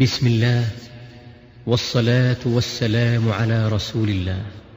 بسم الله والصلاة والسلام على رسول الله